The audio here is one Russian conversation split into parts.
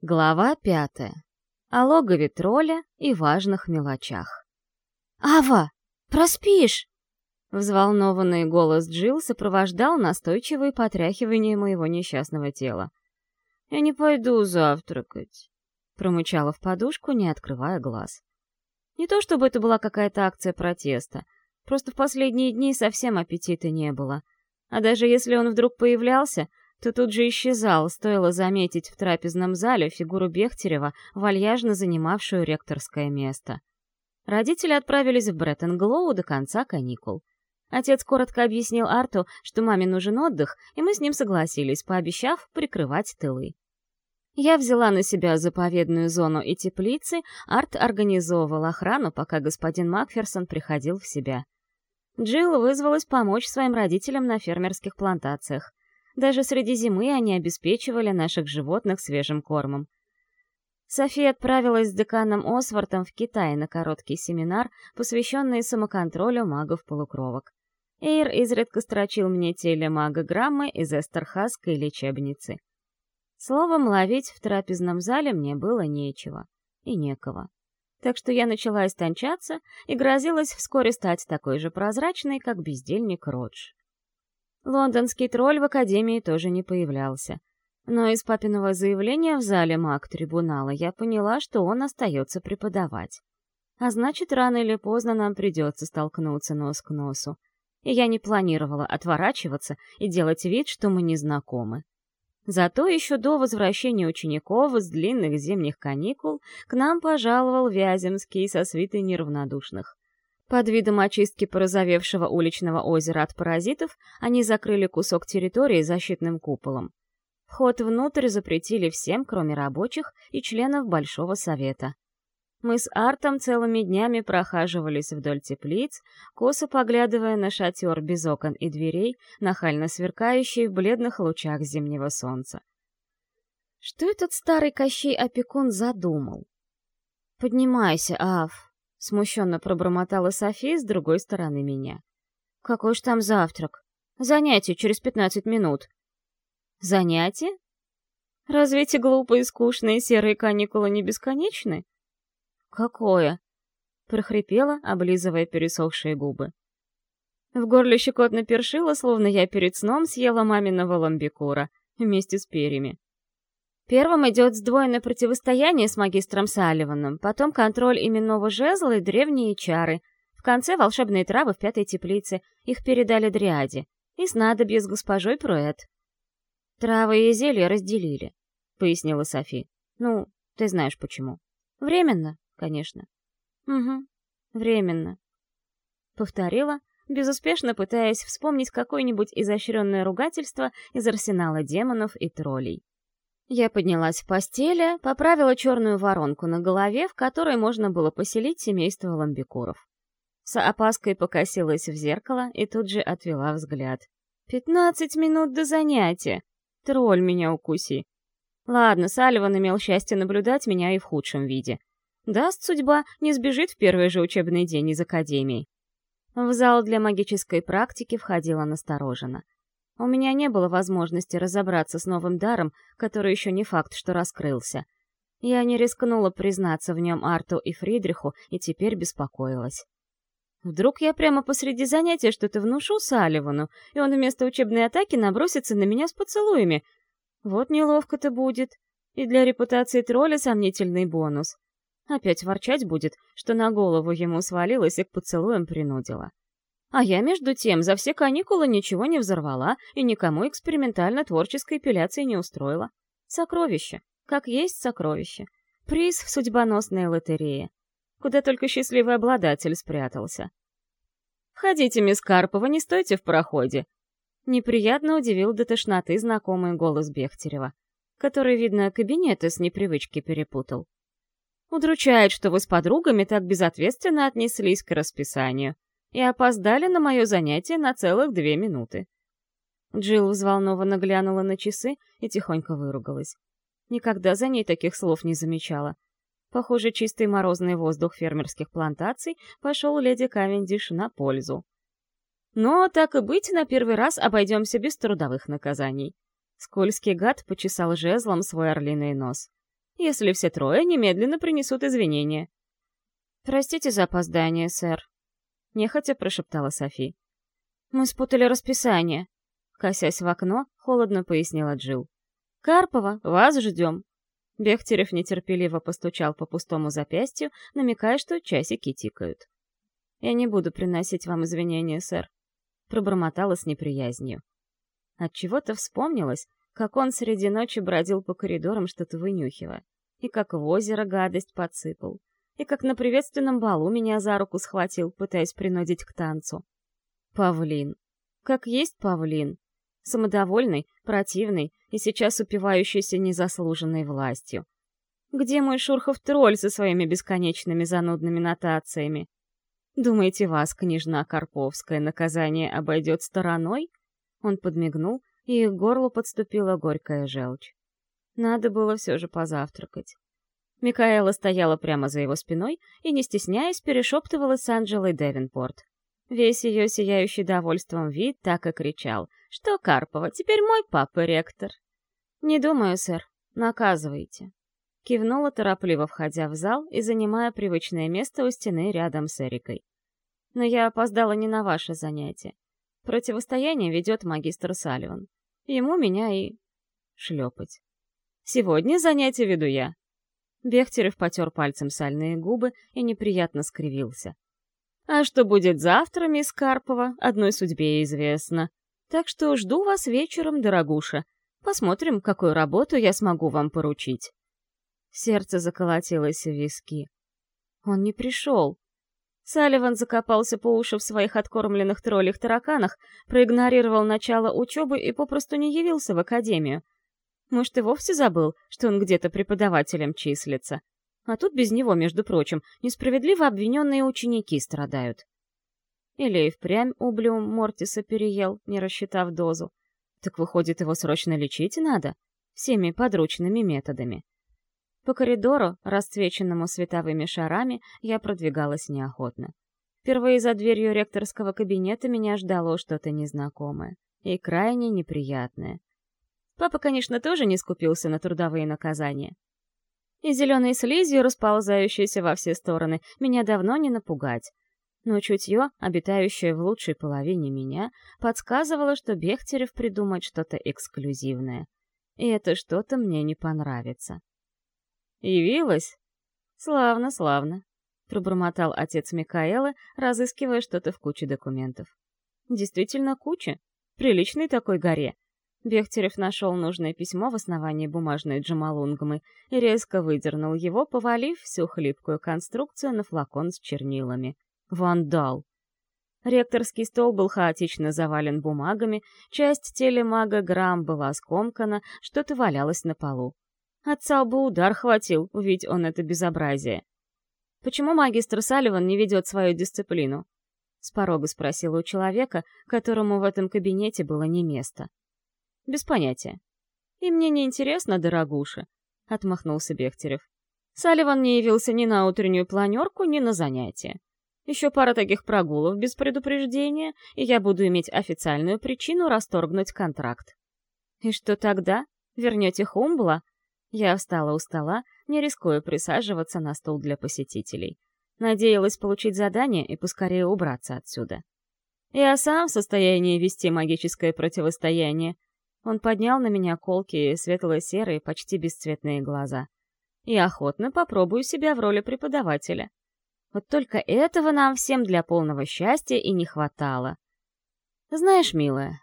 Глава пятая. О логове тролля и важных мелочах. «Ава, проспишь!» Взволнованный голос Джилл сопровождал настойчивые потряхивания моего несчастного тела. «Я не пойду завтракать», — промычала в подушку, не открывая глаз. Не то чтобы это была какая-то акция протеста, просто в последние дни совсем аппетита не было. А даже если он вдруг появлялся, то тут же исчезал, стоило заметить в трапезном зале фигуру Бехтерева, вальяжно занимавшую ректорское место. Родители отправились в Бреттон-Глоу до конца каникул. Отец коротко объяснил Арту, что маме нужен отдых, и мы с ним согласились, пообещав прикрывать тылы. Я взяла на себя заповедную зону и теплицы, Арт организовывал охрану, пока господин Макферсон приходил в себя. Джилл вызвалась помочь своим родителям на фермерских плантациях. Даже среди зимы они обеспечивали наших животных свежим кормом. София отправилась с деканом Освартом в Китай на короткий семинар, посвященный самоконтролю магов-полукровок. Эйр изредка строчил мне телемагограммы из Эстерхасской лечебницы. Словом, ловить в трапезном зале мне было нечего и некого. Так что я начала истончаться и грозилась вскоре стать такой же прозрачной, как бездельник Родж. Лондонский тролль в академии тоже не появлялся. Но из папиного заявления в зале маг-трибунала я поняла, что он остается преподавать. А значит, рано или поздно нам придется столкнуться нос к носу. И я не планировала отворачиваться и делать вид, что мы не знакомы. Зато еще до возвращения учеников с длинных зимних каникул к нам пожаловал Вяземский со свитой неравнодушных. Под видом очистки порозовевшего уличного озера от паразитов они закрыли кусок территории защитным куполом. Вход внутрь запретили всем, кроме рабочих и членов Большого Совета. Мы с Артом целыми днями прохаживались вдоль теплиц, косо поглядывая на шатер без окон и дверей, нахально сверкающий в бледных лучах зимнего солнца. Что этот старый Кощей-опекун задумал? «Поднимайся, Аф!» — смущенно пробормотала София с другой стороны меня. «Какой ж там завтрак? Занятие через пятнадцать минут». «Занятие? Разве эти глупые, скучные серые каникулы не бесконечны?» «Какое?» — прохрипела, облизывая пересохшие губы. В горле щекотно першило, словно я перед сном съела маминого ламбикура вместе с перьями. Первым идет сдвоенное противостояние с магистром Салливаном, потом контроль именного жезла и древние чары. В конце волшебные травы в пятой теплице, их передали Дриаде. И снадобье с госпожой Пруэт. «Травы и зелья разделили», — пояснила Софи. «Ну, ты знаешь почему. Временно, конечно». «Угу, временно», — повторила, безуспешно пытаясь вспомнить какое-нибудь изощренное ругательство из арсенала демонов и троллей. Я поднялась в постели, поправила черную воронку на голове, в которой можно было поселить семейство ламбикуров. С опаской покосилась в зеркало и тут же отвела взгляд. «Пятнадцать минут до занятия! Тролль меня укуси!» Ладно, Салливан имел счастье наблюдать меня и в худшем виде. Даст судьба, не сбежит в первый же учебный день из академии. В зал для магической практики входила настороженно. У меня не было возможности разобраться с новым даром, который еще не факт, что раскрылся. Я не рискнула признаться в нем Арту и Фридриху и теперь беспокоилась. Вдруг я прямо посреди занятия что-то внушу Салливану, и он вместо учебной атаки набросится на меня с поцелуями. Вот неловко-то будет. И для репутации тролля сомнительный бонус. Опять ворчать будет, что на голову ему свалилось и к поцелуям принудила. А я, между тем, за все каникулы ничего не взорвала и никому экспериментально-творческой эпиляции не устроила. Сокровище. Как есть сокровище. Приз в судьбоносной лотерее. Куда только счастливый обладатель спрятался. «Входите, мисс Карпова, не стойте в проходе!» Неприятно удивил до тошноты знакомый голос Бехтерева, который, видно, кабинеты с непривычки перепутал. Удручает, что вы с подругами так безответственно отнеслись к расписанию и опоздали на мое занятие на целых две минуты. Джилл взволнованно глянула на часы и тихонько выругалась. Никогда за ней таких слов не замечала. Похоже, чистый морозный воздух фермерских плантаций пошел леди Кавендиш на пользу. Но, так и быть, на первый раз обойдемся без трудовых наказаний. Скользкий гад почесал жезлом свой орлиный нос. если все трое немедленно принесут извинения. «Простите за опоздание, сэр», — нехотя прошептала Софи. «Мы спутали расписание», — косясь в окно, холодно пояснила Джил. «Карпова, вас ждем». Бехтерев нетерпеливо постучал по пустому запястью, намекая, что часики тикают. «Я не буду приносить вам извинения, сэр», — пробормотала с неприязнью. Отчего-то вспомнилось, как он среди ночи бродил по коридорам, что-то вынюхивая, и как в озеро гадость подсыпал, и как на приветственном балу меня за руку схватил, пытаясь принудить к танцу. Павлин. Как есть павлин. Самодовольный, противный и сейчас упивающийся незаслуженной властью. Где мой Шурхов-тролль со своими бесконечными занудными нотациями? Думаете, вас, княжна Карповская, наказание обойдет стороной? Он подмигнул, и к горлу подступила горькая желчь. Надо было все же позавтракать. Микаэла стояла прямо за его спиной и, не стесняясь, перешептывалась с Анджелой Девинпорт. Весь ее сияющий довольством вид так и кричал, что Карпова теперь мой папа ректор. «Не думаю, сэр. Наказывайте». Кивнула торопливо, входя в зал и занимая привычное место у стены рядом с Эрикой. «Но я опоздала не на ваше занятие. Противостояние ведет магистр Салливан. Ему меня и... шлепать. Сегодня занятие веду я. Бехтерев потер пальцем сальные губы и неприятно скривился. А что будет завтра, мисс Карпова, одной судьбе известно. Так что жду вас вечером, дорогуша. Посмотрим, какую работу я смогу вам поручить. Сердце заколотилось в виски. Он не пришел. Салливан закопался по уши в своих откормленных троллях тараканах, проигнорировал начало учебы и попросту не явился в академию. Может, и вовсе забыл, что он где-то преподавателем числится. А тут без него, между прочим, несправедливо обвиненные ученики страдают. Или и впрямь ублюм Мортиса переел, не рассчитав дозу. Так выходит, его срочно лечить надо? Всеми подручными методами. По коридору, расцвеченному световыми шарами, я продвигалась неохотно. Впервые за дверью ректорского кабинета меня ждало что-то незнакомое и крайне неприятное. Папа, конечно, тоже не скупился на трудовые наказания. И зеленой слизью, расползающейся во все стороны, меня давно не напугать. Но чутье, обитающее в лучшей половине меня, подсказывало, что Бехтерев придумает что-то эксклюзивное. И это что-то мне не понравится. «Явилась?» «Славно, славно», — пробормотал отец Микаэла, разыскивая что-то в куче документов. «Действительно куча. Приличной такой горе». Бехтерев нашел нужное письмо в основании бумажной джамалунгмы и резко выдернул его, повалив всю хлипкую конструкцию на флакон с чернилами. Вандал! Ректорский стол был хаотично завален бумагами, часть телемага Грамм была скомкана, что-то валялось на полу. Отца бы удар хватил, увидеть он это безобразие. «Почему магистр Салливан не ведет свою дисциплину?» — с порога спросила у человека, которому в этом кабинете было не место. «Без понятия». «И мне не интересно, дорогуша», — отмахнулся Бехтерев. Салливан не явился ни на утреннюю планерку, ни на занятия. Еще пара таких прогулов без предупреждения, и я буду иметь официальную причину расторгнуть контракт. И что тогда? Вернете Хумбла? Я встала у стола, не рискуя присаживаться на стол для посетителей. Надеялась получить задание и поскорее убраться отсюда. Я сам в состоянии вести магическое противостояние. Он поднял на меня колкие, светло-серые, почти бесцветные глаза. И охотно попробую себя в роли преподавателя. Вот только этого нам всем для полного счастья и не хватало. Знаешь, милая,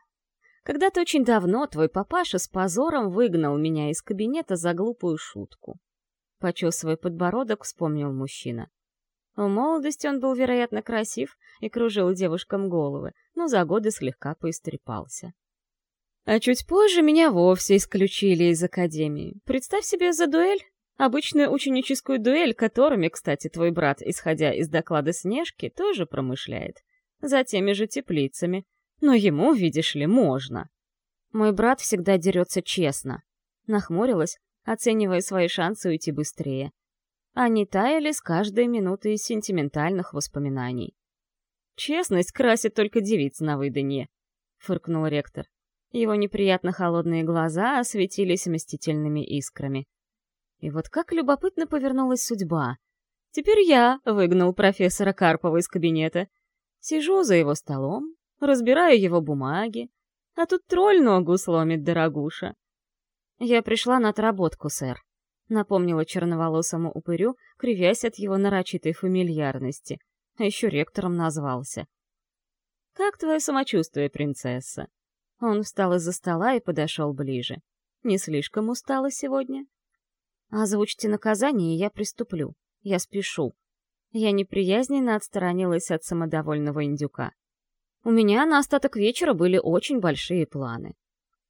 когда-то очень давно твой папаша с позором выгнал меня из кабинета за глупую шутку. Почесывая подбородок, вспомнил мужчина. В молодости он был, вероятно, красив и кружил девушкам головы, но за годы слегка поистрепался. А чуть позже меня вовсе исключили из академии. Представь себе за дуэль. Обычную ученическую дуэль, которыми, кстати, твой брат, исходя из доклада Снежки, тоже промышляет. За теми же теплицами, но ему, видишь ли, можно. Мой брат всегда дерется честно. Нахмурилась, оценивая свои шансы уйти быстрее. Они таяли с каждой минутой сентиментальных воспоминаний. «Честность красит только девиц на выданье», — фыркнул ректор. Его неприятно холодные глаза осветились мстительными искрами. И вот как любопытно повернулась судьба. Теперь я выгнал профессора Карпова из кабинета. Сижу за его столом, разбираю его бумаги, а тут тролль ногу сломит, дорогуша. Я пришла на отработку, сэр, напомнила черноволосому упырю, кривясь от его нарочитой фамильярности. А еще ректором назвался. «Как твое самочувствие, принцесса?» Он встал из-за стола и подошел ближе. «Не слишком устала сегодня?» «Озвучьте наказание, и я приступлю. Я спешу». Я неприязненно отстранилась от самодовольного индюка. У меня на остаток вечера были очень большие планы.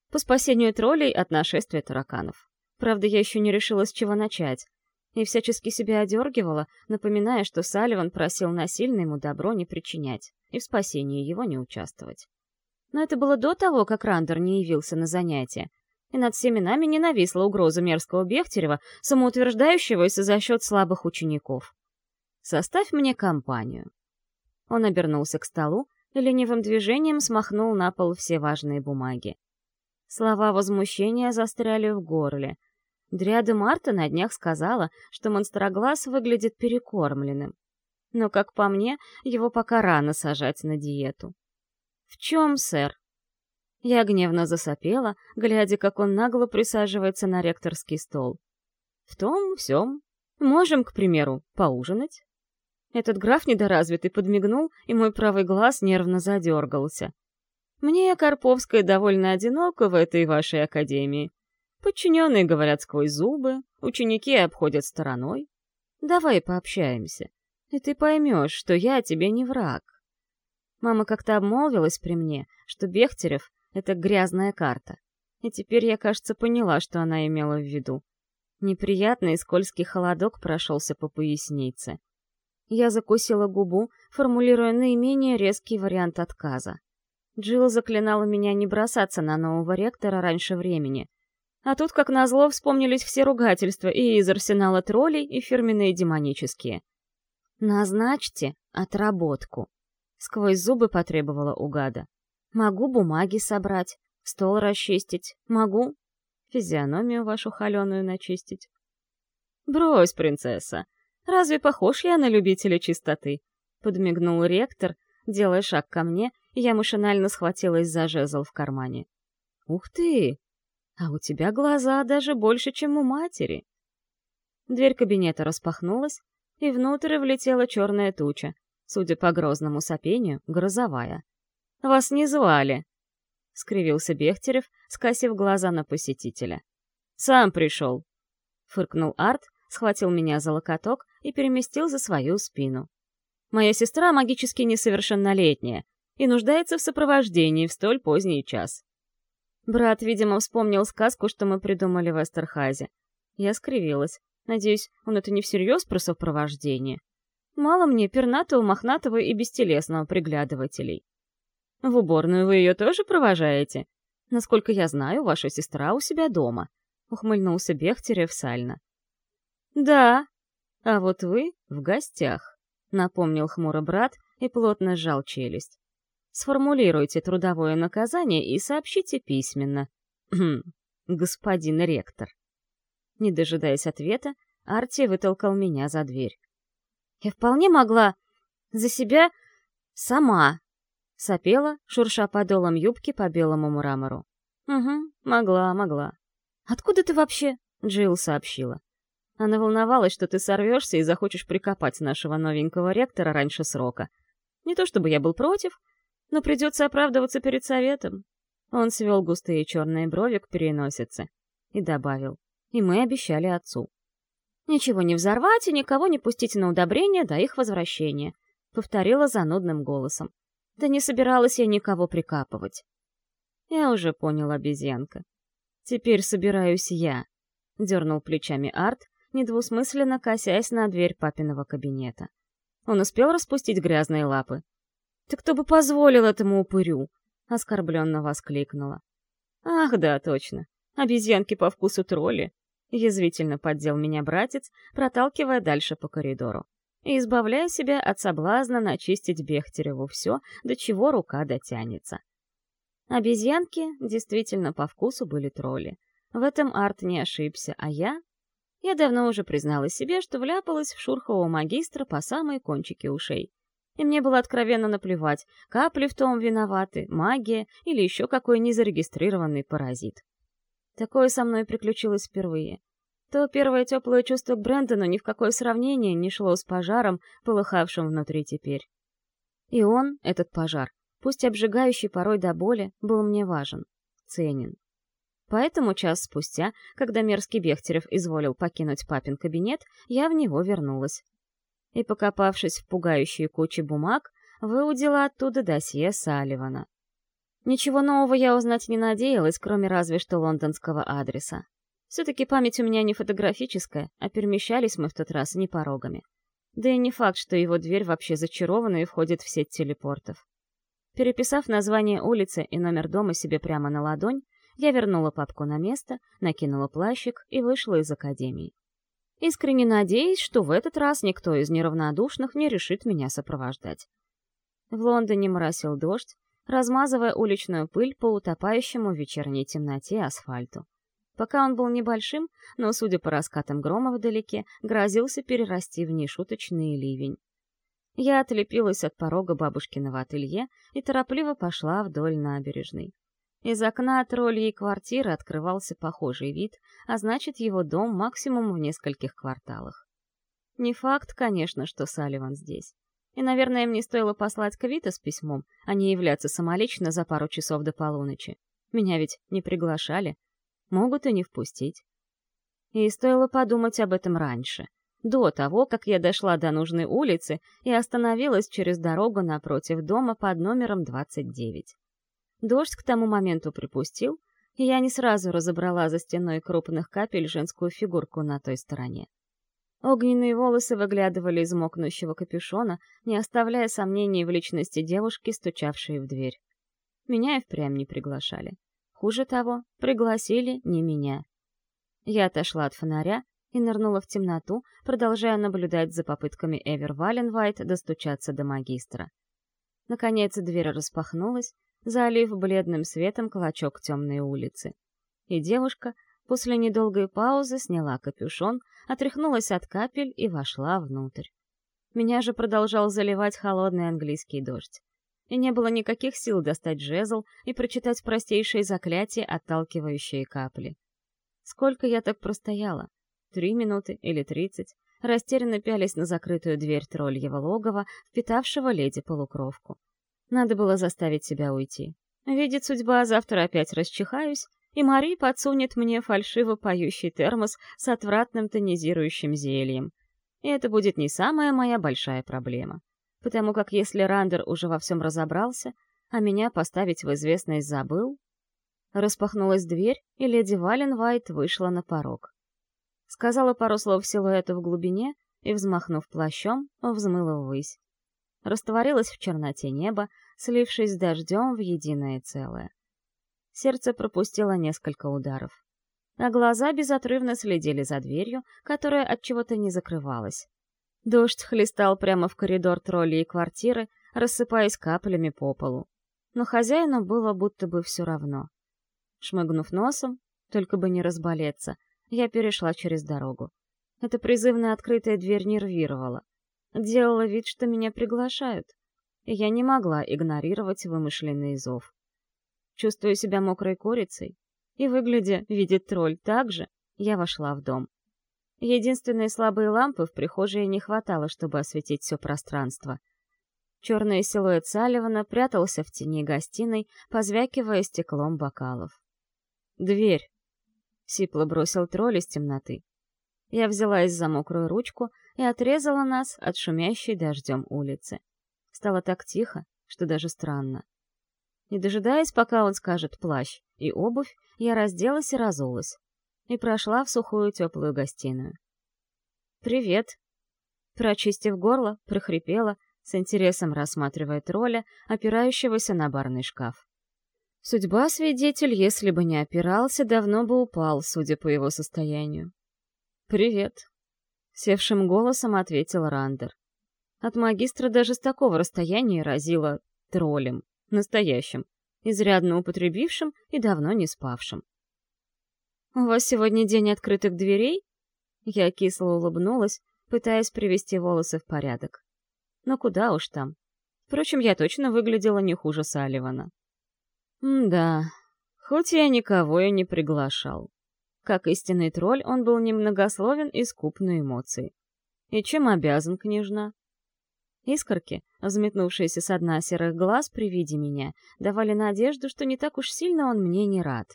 По спасению троллей от нашествия тараканов. Правда, я еще не решила, с чего начать. И всячески себя одергивала, напоминая, что Салливан просил насильно ему добро не причинять и в спасении его не участвовать. Но это было до того, как Рандер не явился на занятия, и над всеми нами не нависла угроза мерзкого Бехтерева, самоутверждающегося за счет слабых учеников. «Составь мне компанию». Он обернулся к столу и ленивым движением смахнул на пол все важные бумаги. Слова возмущения застряли в горле. Дриада Марта на днях сказала, что монстроглаз выглядит перекормленным. Но, как по мне, его пока рано сажать на диету. «В чем, сэр?» Я гневно засопела, глядя, как он нагло присаживается на ректорский стол. «В том, всем. Можем, к примеру, поужинать?» Этот граф недоразвитый подмигнул, и мой правый глаз нервно задергался. «Мне, Карповская, довольно одиноко в этой вашей академии. Подчиненные говорят сквозь зубы, ученики обходят стороной. Давай пообщаемся, и ты поймешь, что я тебе не враг». Мама как-то обмолвилась при мне, что Бехтерев — это грязная карта. И теперь я, кажется, поняла, что она имела в виду. Неприятный скользкий холодок прошелся по пояснице. Я закусила губу, формулируя наименее резкий вариант отказа. Джилл заклинала меня не бросаться на нового ректора раньше времени. А тут, как назло, вспомнились все ругательства и из арсенала троллей, и фирменные демонические. «Назначьте отработку», — сквозь зубы потребовала угада. «Могу бумаги собрать, стол расчистить, могу физиономию вашу холеную начистить». «Брось, принцесса, Разве похож я на любителя чистоты?» — подмигнул ректор, делая шаг ко мне, я машинально схватилась за жезл в кармане. «Ух ты! А у тебя глаза даже больше, чем у матери!» Дверь кабинета распахнулась, и внутрь влетела черная туча, судя по грозному сопению, грозовая. «Вас не звали!» — скривился Бехтерев, скосив глаза на посетителя. «Сам пришел!» — фыркнул Арт, схватил меня за локоток и переместил за свою спину. Моя сестра магически несовершеннолетняя и нуждается в сопровождении в столь поздний час. Брат, видимо, вспомнил сказку, что мы придумали в Эстерхазе. Я скривилась. Надеюсь, он это не всерьез про сопровождение. Мало мне пернатого, мохнатого и бестелесного приглядывателей. В уборную вы ее тоже провожаете? Насколько я знаю, ваша сестра у себя дома. Ухмыльнулся Бехтерев сально. «Да, а вот вы в гостях», — напомнил хмуро брат и плотно сжал челюсть. «Сформулируйте трудовое наказание и сообщите письменно. Господин ректор». Не дожидаясь ответа, Арти вытолкал меня за дверь. «Я вполне могла за себя сама», — сопела, шурша подолом юбки по белому мрамору. «Угу, могла, могла». «Откуда ты вообще?» — Джилл сообщила. Она волновалась, что ты сорвешься и захочешь прикопать нашего новенького ректора раньше срока. Не то чтобы я был против, но придется оправдываться перед советом. Он свел густые черные брови к переносице и добавил. И мы обещали отцу. «Ничего не взорвать и никого не пустить на удобрение до их возвращения», — повторила занудным голосом. «Да не собиралась я никого прикапывать». «Я уже понял, обезьянка. Теперь собираюсь я», — дернул плечами Арт, недвусмысленно косясь на дверь папиного кабинета. Он успел распустить грязные лапы. «Ты кто бы позволил этому упырю?» — оскорбленно воскликнула. «Ах, да, точно. Обезьянки по вкусу тролли!» — язвительно поддел меня братец, проталкивая дальше по коридору и избавляя себя от соблазна начистить Бехтереву все, до чего рука дотянется. Обезьянки действительно по вкусу были тролли. В этом Арт не ошибся, а я Я давно уже признала себе, что вляпалась в шурхового магистра по самые кончики ушей. И мне было откровенно наплевать, капли в том виноваты, магия или еще какой незарегистрированный паразит. Такое со мной приключилось впервые. То первое теплое чувство к Брэндону ни в какое сравнение не шло с пожаром, полыхавшим внутри теперь. И он, этот пожар, пусть обжигающий порой до боли, был мне важен, ценен. Поэтому час спустя, когда мерзкий Бехтерев изволил покинуть папин кабинет, я в него вернулась. И, покопавшись в пугающей куче бумаг, выудила оттуда досье Салливана. Ничего нового я узнать не надеялась, кроме разве что лондонского адреса. Все-таки память у меня не фотографическая, а перемещались мы в тот раз не порогами. Да и не факт, что его дверь вообще зачарована и входит в сеть телепортов. Переписав название улицы и номер дома себе прямо на ладонь, я вернула папку на место, накинула плащик и вышла из академии. Искренне надеясь, что в этот раз никто из неравнодушных не решит меня сопровождать. В Лондоне моросил дождь, размазывая уличную пыль по утопающему в вечерней темноте асфальту. Пока он был небольшим, но, судя по раскатам грома вдалеке, грозился перерасти в нешуточный ливень. Я отлепилась от порога бабушкиного ателье и торопливо пошла вдоль набережной. Из окна тролльей квартиры открывался похожий вид, а значит, его дом максимум в нескольких кварталах. Не факт, конечно, что Салливан здесь. И, наверное, мне стоило послать Квита с письмом, а не являться самолично за пару часов до полуночи. Меня ведь не приглашали. Могут и не впустить. И стоило подумать об этом раньше, до того, как я дошла до нужной улицы и остановилась через дорогу напротив дома под номером 29. Дождь к тому моменту припустил, и я не сразу разобрала за стеной крупных капель женскую фигурку на той стороне. Огненные волосы выглядывали из мокнущего капюшона, не оставляя сомнений в личности девушки, стучавшей в дверь. Меня и впрямь не приглашали. Хуже того, пригласили не меня. Я отошла от фонаря и нырнула в темноту, продолжая наблюдать за попытками Эвер Валенвайт достучаться до магистра. Наконец дверь распахнулась, залив бледным светом клочок темной улицы. И девушка после недолгой паузы сняла капюшон, отряхнулась от капель и вошла внутрь. Меня же продолжал заливать холодный английский дождь. И не было никаких сил достать жезл и прочитать простейшие заклятия, отталкивающие капли. Сколько я так простояла? Три минуты или тридцать? Растерянно пялись на закрытую дверь тролльего логова, впитавшего леди-полукровку. Надо было заставить себя уйти. Видит судьба, завтра опять расчихаюсь, и Мари подсунет мне фальшиво поющий термос с отвратным тонизирующим зельем. И это будет не самая моя большая проблема. Потому как если Рандер уже во всем разобрался, а меня поставить в известность забыл... Распахнулась дверь, и леди Валенвайт вышла на порог. Сказала пару слов силуэту в глубине и, взмахнув плащом, взмыла ввысь растворилась в черноте неба, слившись с дождем в единое целое. Сердце пропустило несколько ударов. А глаза безотрывно следили за дверью, которая от чего-то не закрывалась. Дождь хлестал прямо в коридор троллей и квартиры, рассыпаясь каплями по полу. Но хозяину было будто бы все равно. Шмыгнув носом, только бы не разболеться, я перешла через дорогу. Эта призывно открытая дверь нервировала делала вид, что меня приглашают, и я не могла игнорировать вымышленный зов. Чувствуя себя мокрой курицей и, выглядя, видит тролль так же, я вошла в дом. Единственной слабой лампы в прихожей не хватало, чтобы осветить все пространство. Черный силуэт Салливана прятался в тени гостиной, позвякивая стеклом бокалов. «Дверь!» — сипло бросил тролль из темноты. Я взялась за мокрую ручку и отрезала нас от шумящей дождем улицы. Стало так тихо, что даже странно. Не дожидаясь, пока он скажет плащ и обувь, я разделась и разулась. И прошла в сухую теплую гостиную. «Привет!» Прочистив горло, прохрипела, с интересом рассматривая тролля, опирающегося на барный шкаф. Судьба свидетель, если бы не опирался, давно бы упал, судя по его состоянию. «Привет», Севшим голосом ответил Рандер. От магистра даже с такого расстояния разило троллем, настоящим, изрядно употребившим и давно не спавшим. «У вас сегодня день открытых дверей?» Я кисло улыбнулась, пытаясь привести волосы в порядок. Но куда уж там. Впрочем, я точно выглядела не хуже Салливана. М-да, хоть я никого и не приглашал. Как истинный тролль, он был немногословен и скуп на эмоции. И чем обязан, княжна? Искорки, взметнувшиеся с дна серых глаз при виде меня, давали надежду, что не так уж сильно он мне не рад.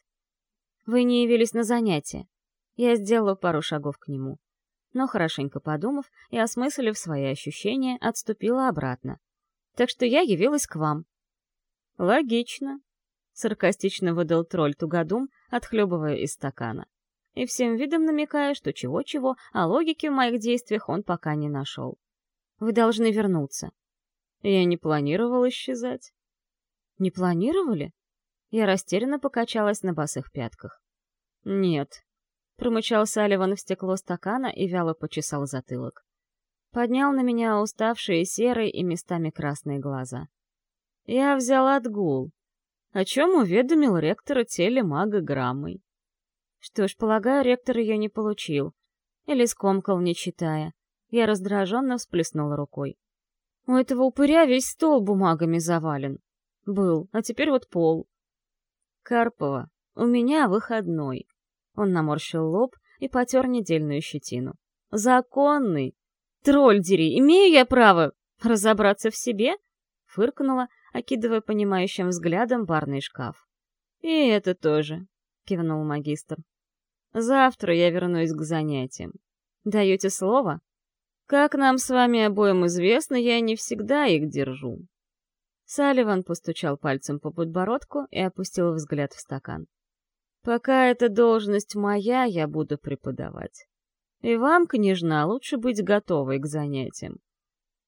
«Вы не явились на занятие». Я сделала пару шагов к нему. Но, хорошенько подумав и осмыслив свои ощущения, отступила обратно. Так что я явилась к вам. «Логично», — саркастично выдал тролль Тугодум, отхлебывая из стакана и всем видом намекая, что чего-чего, а логики в моих действиях он пока не нашел. «Вы должны вернуться». Я не планировал исчезать. «Не планировали?» Я растерянно покачалась на босых пятках. «Нет», — промычал Салливан в стекло стакана и вяло почесал затылок. Поднял на меня уставшие серые и местами красные глаза. Я взял отгул, о чем уведомил ректора телемага граммой. Что ж, полагаю, ректор ее не получил. Или скомкал, не читая. Я раздраженно всплеснула рукой. У этого упыря весь стол бумагами завален. Был, а теперь вот пол. Карпова, у меня выходной. Он наморщил лоб и потер недельную щетину. Законный. Тролль дери, имею я право разобраться в себе? Фыркнула, окидывая понимающим взглядом барный шкаф. И это тоже, кивнул магистр. Завтра я вернусь к занятиям. Даете слово? Как нам с вами обоим известно, я не всегда их держу. Салливан постучал пальцем по подбородку и опустил взгляд в стакан. Пока эта должность моя, я буду преподавать. И вам, княжна, лучше быть готовой к занятиям.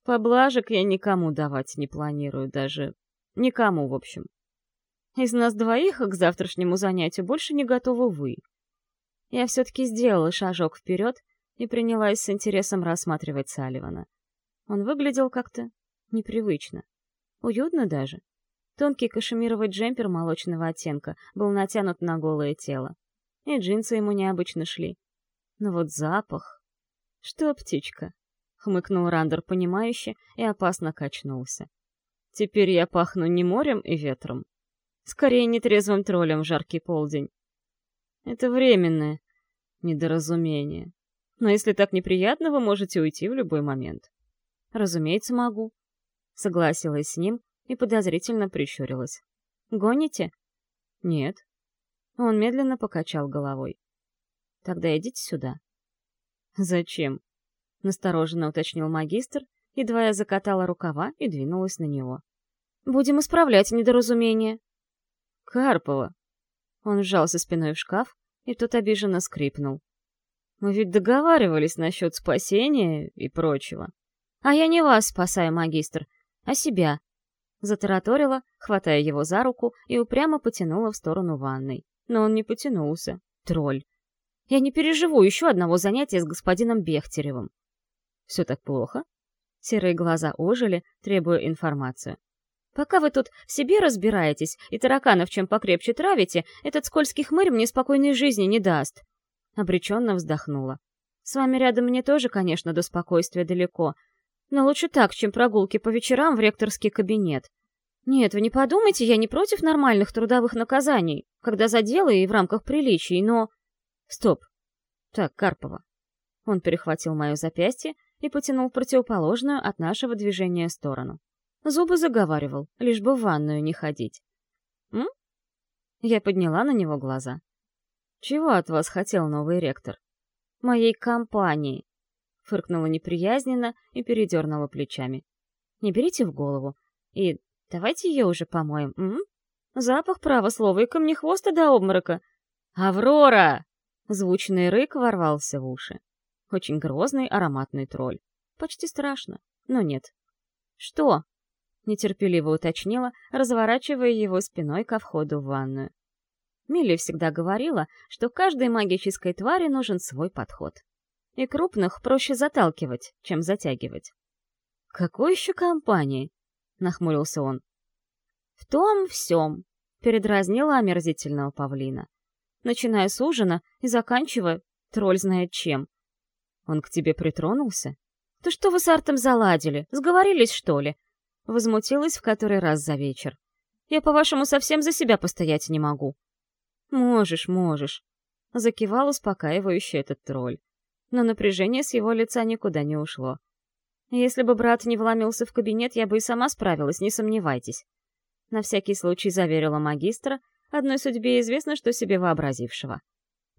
Поблажек я никому давать не планирую, даже никому, в общем. Из нас двоих к завтрашнему занятию больше не готовы вы. Я все-таки сделала шажок вперед и принялась с интересом рассматривать Салливана. Он выглядел как-то непривычно. Уютно даже. Тонкий кашемировый джемпер молочного оттенка был натянут на голое тело. И джинсы ему необычно шли. Но вот запах... Что, птичка? Хмыкнул Рандер понимающе и опасно качнулся. Теперь я пахну не морем и ветром. Скорее нетрезвым троллем в жаркий полдень. Это временное недоразумение. Но если так неприятно, вы можете уйти в любой момент. Разумеется, могу. Согласилась с ним и подозрительно прищурилась. Гоните? Нет. Он медленно покачал головой. Тогда идите сюда. Зачем? Настороженно уточнил магистр, едва я закатала рукава и двинулась на него. Будем исправлять недоразумение. Карпова. Он вжался спиной в шкаф, и тот обиженно скрипнул. «Мы ведь договаривались насчет спасения и прочего». «А я не вас спасаю, магистр, а себя», — затараторила, хватая его за руку и упрямо потянула в сторону ванной. Но он не потянулся. Тролль. «Я не переживу еще одного занятия с господином Бехтеревым». «Все так плохо?» Серые глаза ожили, требуя информацию. Пока вы тут себе разбираетесь и тараканов чем покрепче травите, этот скользкий хмырь мне спокойной жизни не даст. Обреченно вздохнула. С вами рядом мне тоже, конечно, до спокойствия далеко, но лучше так, чем прогулки по вечерам в ректорский кабинет. Нет, вы не подумайте, я не против нормальных трудовых наказаний, когда за дело и в рамках приличий, но... Стоп. Так, Карпова. Он перехватил мое запястье и потянул противоположную от нашего движения сторону. Зубы заговаривал, лишь бы в ванную не ходить. «М?» Я подняла на него глаза. «Чего от вас хотел новый ректор?» «Моей компании», — фыркнула неприязненно и передернула плечами. «Не берите в голову. И давайте ее уже помоем, м? Запах, право слово, и ко мне хвоста до обморока. «Аврора!» Звучный рык ворвался в уши. Очень грозный ароматный тролль. Почти страшно, но нет. «Что?» — нетерпеливо уточнила, разворачивая его спиной ко входу в ванную. Милли всегда говорила, что каждой магической твари нужен свой подход. И крупных проще заталкивать, чем затягивать. «Какой еще компании?» — нахмурился он. «В том всем», — передразнила омерзительного павлина. Начиная с ужина и заканчивая, тролль знает чем. Он к тебе притронулся? Да что вы с Артом заладили? Сговорились, что ли? Возмутилась в который раз за вечер. Я, по-вашему, совсем за себя постоять не могу. Можешь, можешь. Закивал успокаивающе этот тролль. Но напряжение с его лица никуда не ушло. Если бы брат не вломился в кабинет, я бы и сама справилась, не сомневайтесь. На всякий случай заверила магистра, одной судьбе известно, что себе вообразившего.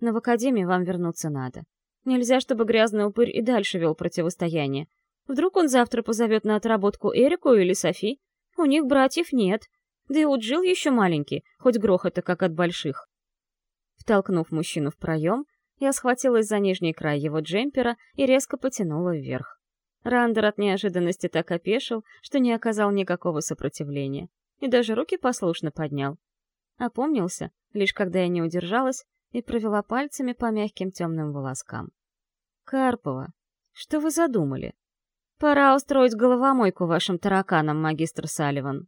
Но в академию вам вернуться надо. Нельзя, чтобы грязный упырь и дальше вел противостояние. Вдруг он завтра позовет на отработку Эрику или Софи? У них братьев нет. Да и у Джил еще маленький, хоть грохота, как от больших. Втолкнув мужчину в проем, я схватилась за нижний край его джемпера и резко потянула вверх. Рандер от неожиданности так опешил, что не оказал никакого сопротивления, и даже руки послушно поднял. Опомнился, лишь когда я не удержалась и провела пальцами по мягким темным волоскам. «Карпова, что вы задумали?» «Пора устроить головомойку вашим тараканам, магистр Салливан»,